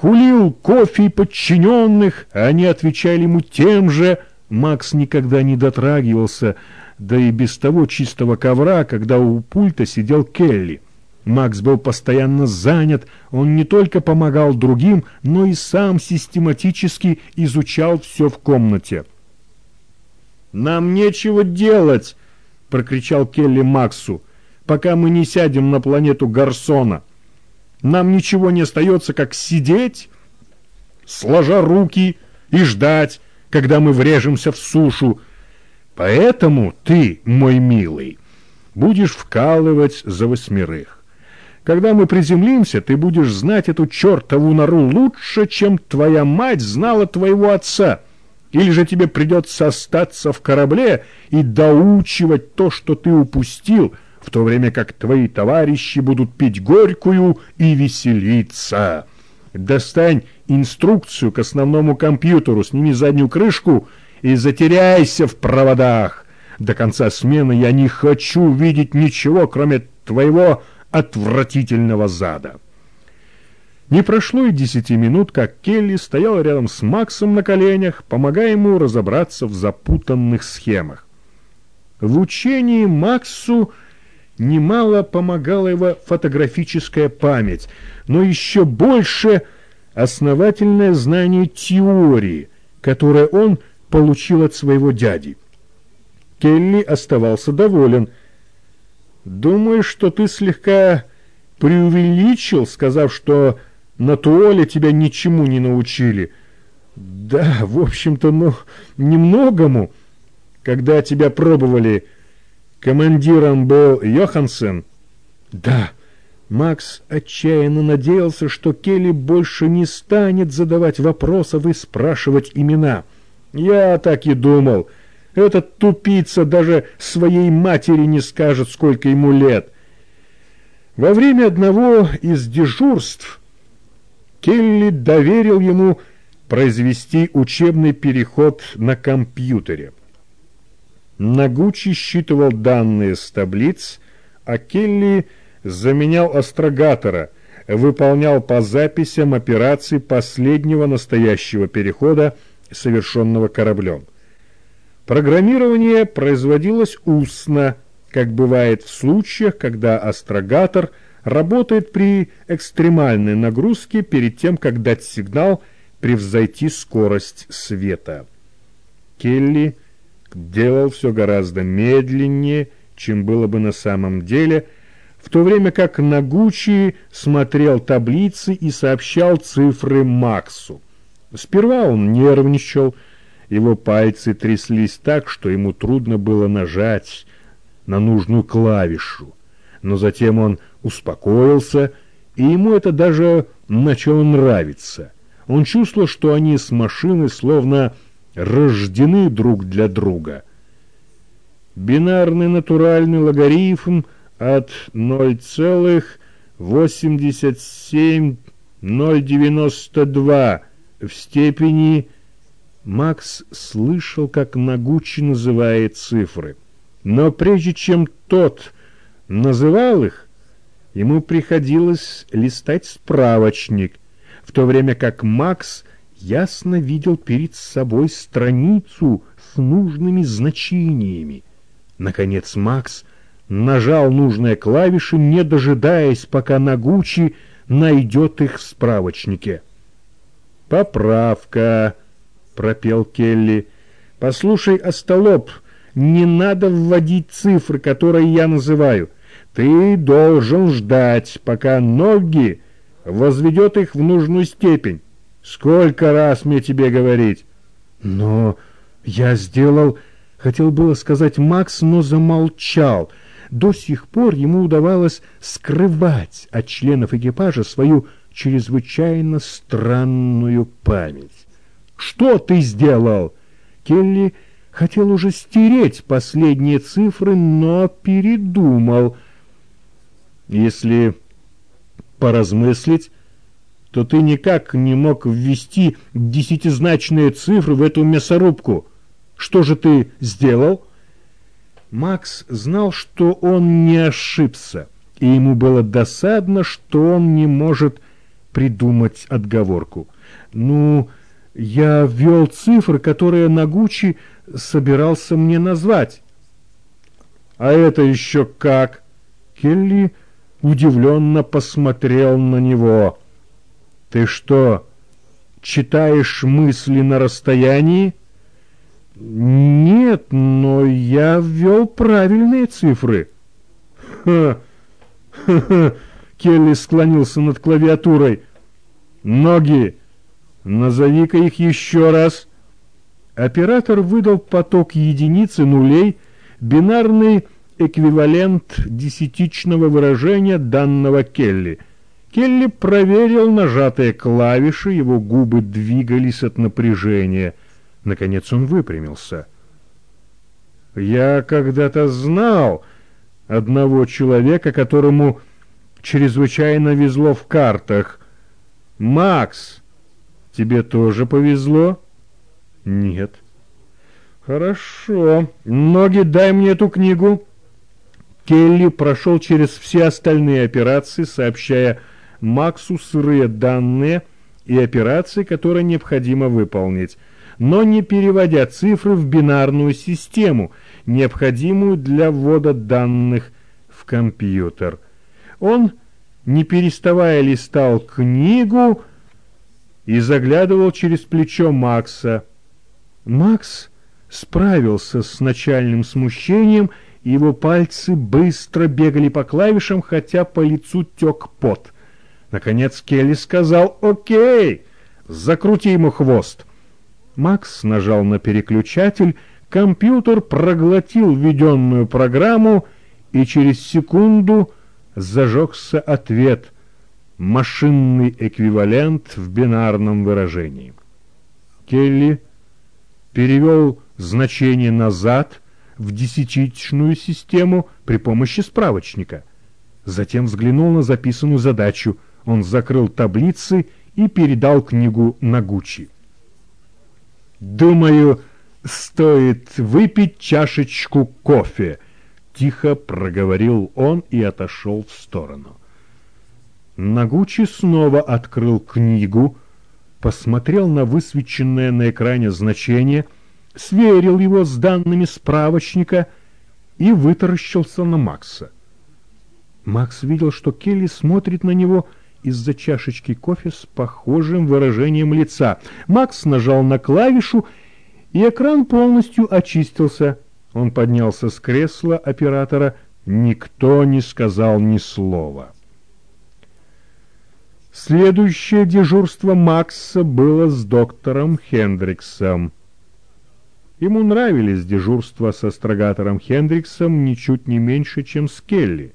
хулил кофе и подчиненных, а они отвечали ему тем же. Макс никогда не дотрагивался да и без того чистого ковра, когда у пульта сидел Келли. Макс был постоянно занят, он не только помогал другим, но и сам систематически изучал все в комнате. «Нам нечего делать!» — прокричал Келли Максу, «пока мы не сядем на планету Гарсона. Нам ничего не остается, как сидеть, сложа руки и ждать, когда мы врежемся в сушу. Поэтому ты, мой милый, будешь вкалывать за восьмерых. Когда мы приземлимся, ты будешь знать эту чертову нору лучше, чем твоя мать знала твоего отца. Или же тебе придется остаться в корабле и доучивать то, что ты упустил, в то время как твои товарищи будут пить горькую и веселиться. Достань инструкцию к основному компьютеру, сними заднюю крышку и затеряйся в проводах. До конца смены я не хочу видеть ничего, кроме твоего отвратительного зада. Не прошло и десяти минут, как Келли стоял рядом с Максом на коленях, помогая ему разобраться в запутанных схемах. В учении Максу немало помогала его фотографическая память, но еще больше основательное знание теории, которое он получил от своего дяди. Келли оставался доволен – Думаю, что ты слегка преувеличил, сказав, что на Туоле тебя ничему не научили. Да, в общем-то, ну, немногому. Когда тебя пробовали, командиром был Йохансен. Да, Макс отчаянно надеялся, что Келли больше не станет задавать вопросов и спрашивать имена. Я так и думал. Этот тупица даже своей матери не скажет, сколько ему лет. Во время одного из дежурств Келли доверил ему произвести учебный переход на компьютере. Нагучи считывал данные с таблиц, а Келли заменял астрогатора, выполнял по записям операции последнего настоящего перехода, совершенного кораблем. Программирование производилось устно, как бывает в случаях, когда астрогатор работает при экстремальной нагрузке перед тем, как дать сигнал превзойти скорость света. Келли делал все гораздо медленнее, чем было бы на самом деле, в то время как Нагучи смотрел таблицы и сообщал цифры Максу. Сперва он нервничал, его пальцы тряслись так, что ему трудно было нажать на нужную клавишу. Но затем он успокоился, и ему это даже начало нравиться. Он чувствовал, что они с машиной словно рождены друг для друга. Бинарный натуральный логарифм от 0,87092 в степени Макс слышал, как Нагучи называет цифры. Но прежде чем тот называл их, ему приходилось листать справочник, в то время как Макс ясно видел перед собой страницу с нужными значениями. Наконец Макс нажал нужные клавиши, не дожидаясь, пока Нагучи найдет их в справочнике. «Поправка!» пропел Келли. «Послушай, остолоп, не надо вводить цифры, которые я называю. Ты должен ждать, пока ноги возведет их в нужную степень. Сколько раз мне тебе говорить?» «Но я сделал...» Хотел было сказать Макс, но замолчал. До сих пор ему удавалось скрывать от членов экипажа свою чрезвычайно странную память. Что ты сделал?» Келли хотел уже стереть последние цифры, но передумал. «Если поразмыслить, то ты никак не мог ввести десятизначные цифры в эту мясорубку. Что же ты сделал?» Макс знал, что он не ошибся, и ему было досадно, что он не может придумать отговорку. «Ну, я ввел цифры, которые Нагучи собирался мне назвать». «А это еще как?» Келли удивленно посмотрел на него. «Ты что, читаешь мысли на расстоянии?» «Нет, но я ввел правильные цифры». «Ха! Ха-ха!» Келли склонился над клавиатурой. «Ноги! Назови-ка их еще раз!» Оператор выдал поток единиц и нулей, бинарный эквивалент десятичного выражения данного Келли. Келли проверил нажатые клавиши, его губы двигались от напряжения. Наконец он выпрямился. «Я когда-то знал одного человека, которому чрезвычайно везло в картах. Макс, тебе тоже повезло?» «Нет». «Хорошо. Ноги, дай мне эту книгу». Келли прошел через все остальные операции, сообщая Максу сырые данные и операции, которые необходимо выполнить, но не переводя цифры в бинарную систему, необходимую для ввода данных в компьютер. Он, не переставая, листал книгу и заглядывал через плечо Макса. Макс справился с начальным смущением его пальцы быстро бегали по клавишам, хотя по лицу тек пот. Наконец Келли сказал «Окей, закрути ему хвост». Макс нажал на переключатель, компьютер проглотил введенную программу, и через секунду зажегся ответ — машинный эквивалент в бинарном выражении. Келли перевел значение назад — в десятичную систему при помощи справочника. Затем взглянул на записанную задачу. Он закрыл таблицы и передал книгу Нагучи. «Думаю, стоит выпить чашечку кофе», — тихо проговорил он и отошел в сторону. Нагучи снова открыл книгу, посмотрел на высвеченное на экране значение — сверил его с данными справочника и вытаращился на Макса. Макс видел, что Келли смотрит на него из-за чашечки кофе с похожим выражением лица. Макс нажал на клавишу, и экран полностью очистился. Он поднялся с кресла оператора. Никто не сказал ни слова. Следующее дежурство Макса было с доктором Хендриксом. Ему нравились дежурства со астрогатором Хендриксом ничуть не меньше, чем с Келли.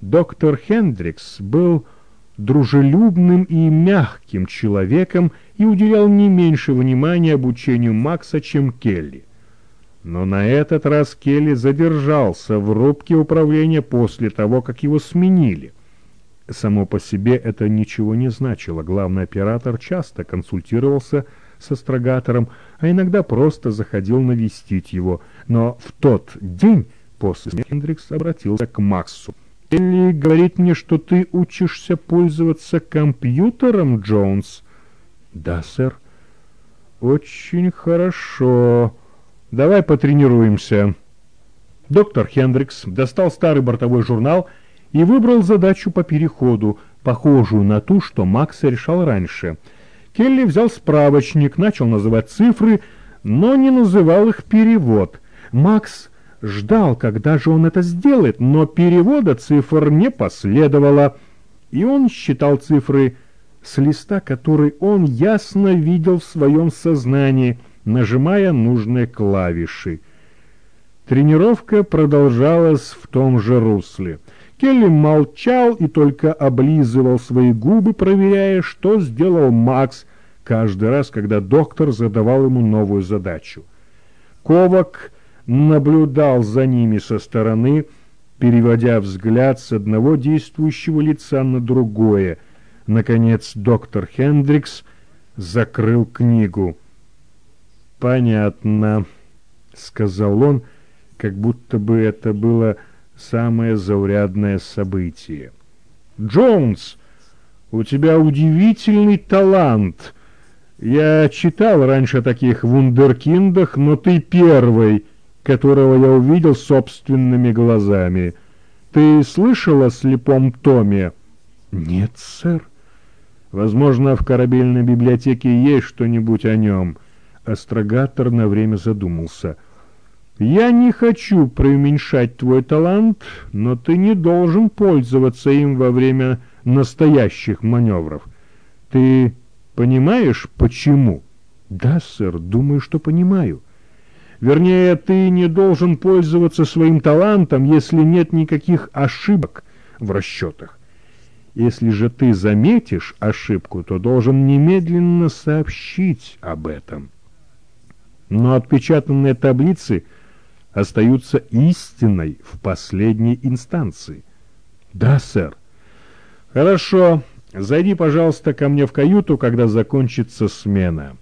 Доктор Хендрикс был дружелюбным и мягким человеком и уделял не меньше внимания обучению Макса, чем Келли. Но на этот раз Келли задержался в рубке управления после того, как его сменили. Само по себе это ничего не значило. Главный оператор часто консультировался с астрогатором, а иногда просто заходил навестить его. Но в тот день после Хендрикс обратился к Максу. «Элли говорит мне, что ты учишься пользоваться компьютером, Джонс?» «Да, сэр». «Очень хорошо. Давай потренируемся». Доктор Хендрикс достал старый бортовой журнал и выбрал задачу по переходу, похожую на ту, что Макс решал раньше — Келли взял справочник, начал называть цифры, но не называл их перевод. Макс ждал, когда же он это сделает, но перевода цифр не последовало, и он считал цифры с листа, который он ясно видел в своем сознании, нажимая нужные клавиши. Тренировка продолжалась в том же русле. Келли молчал и только облизывал свои губы, проверяя, что сделал Макс каждый раз, когда доктор задавал ему новую задачу. Ковак наблюдал за ними со стороны, переводя взгляд с одного действующего лица на другое. Наконец доктор Хендрикс закрыл книгу. «Понятно», — сказал он, как будто бы это было самое заурядное событие. «Джонс, У тебя удивительный талант. Я читал раньше о таких вундеркиндах, но ты первый, которого я увидел собственными глазами. Ты слышал о слепом Томе? Нет, сэр. Возможно, в корабельной библиотеке есть что-нибудь о нем. Астрогатор на время задумался. Я не хочу преуменьшать твой талант, но ты не должен пользоваться им во время настоящих маневров. Ты понимаешь, почему? Да, сэр, думаю, что понимаю. Вернее, ты не должен пользоваться своим талантом, если нет никаких ошибок в расчетах. Если же ты заметишь ошибку, то должен немедленно сообщить об этом. Но отпечатанные таблицы остаются истиной в последней инстанции. Да, сэр. Хорошо. Зайди, пожалуйста, ко мне в каюту, когда закончится смена.